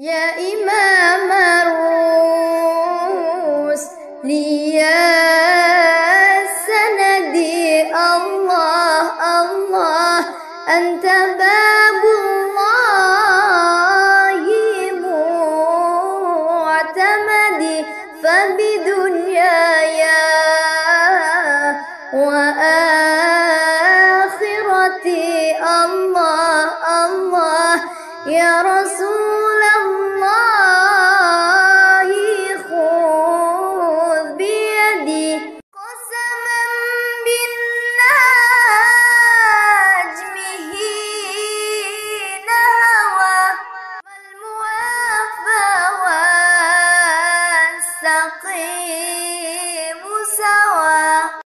يا إمام الرسل يا سندي الله الله أنت باب الله معتمدي فبدنياي وآخرتي الله الله يا رسول فقير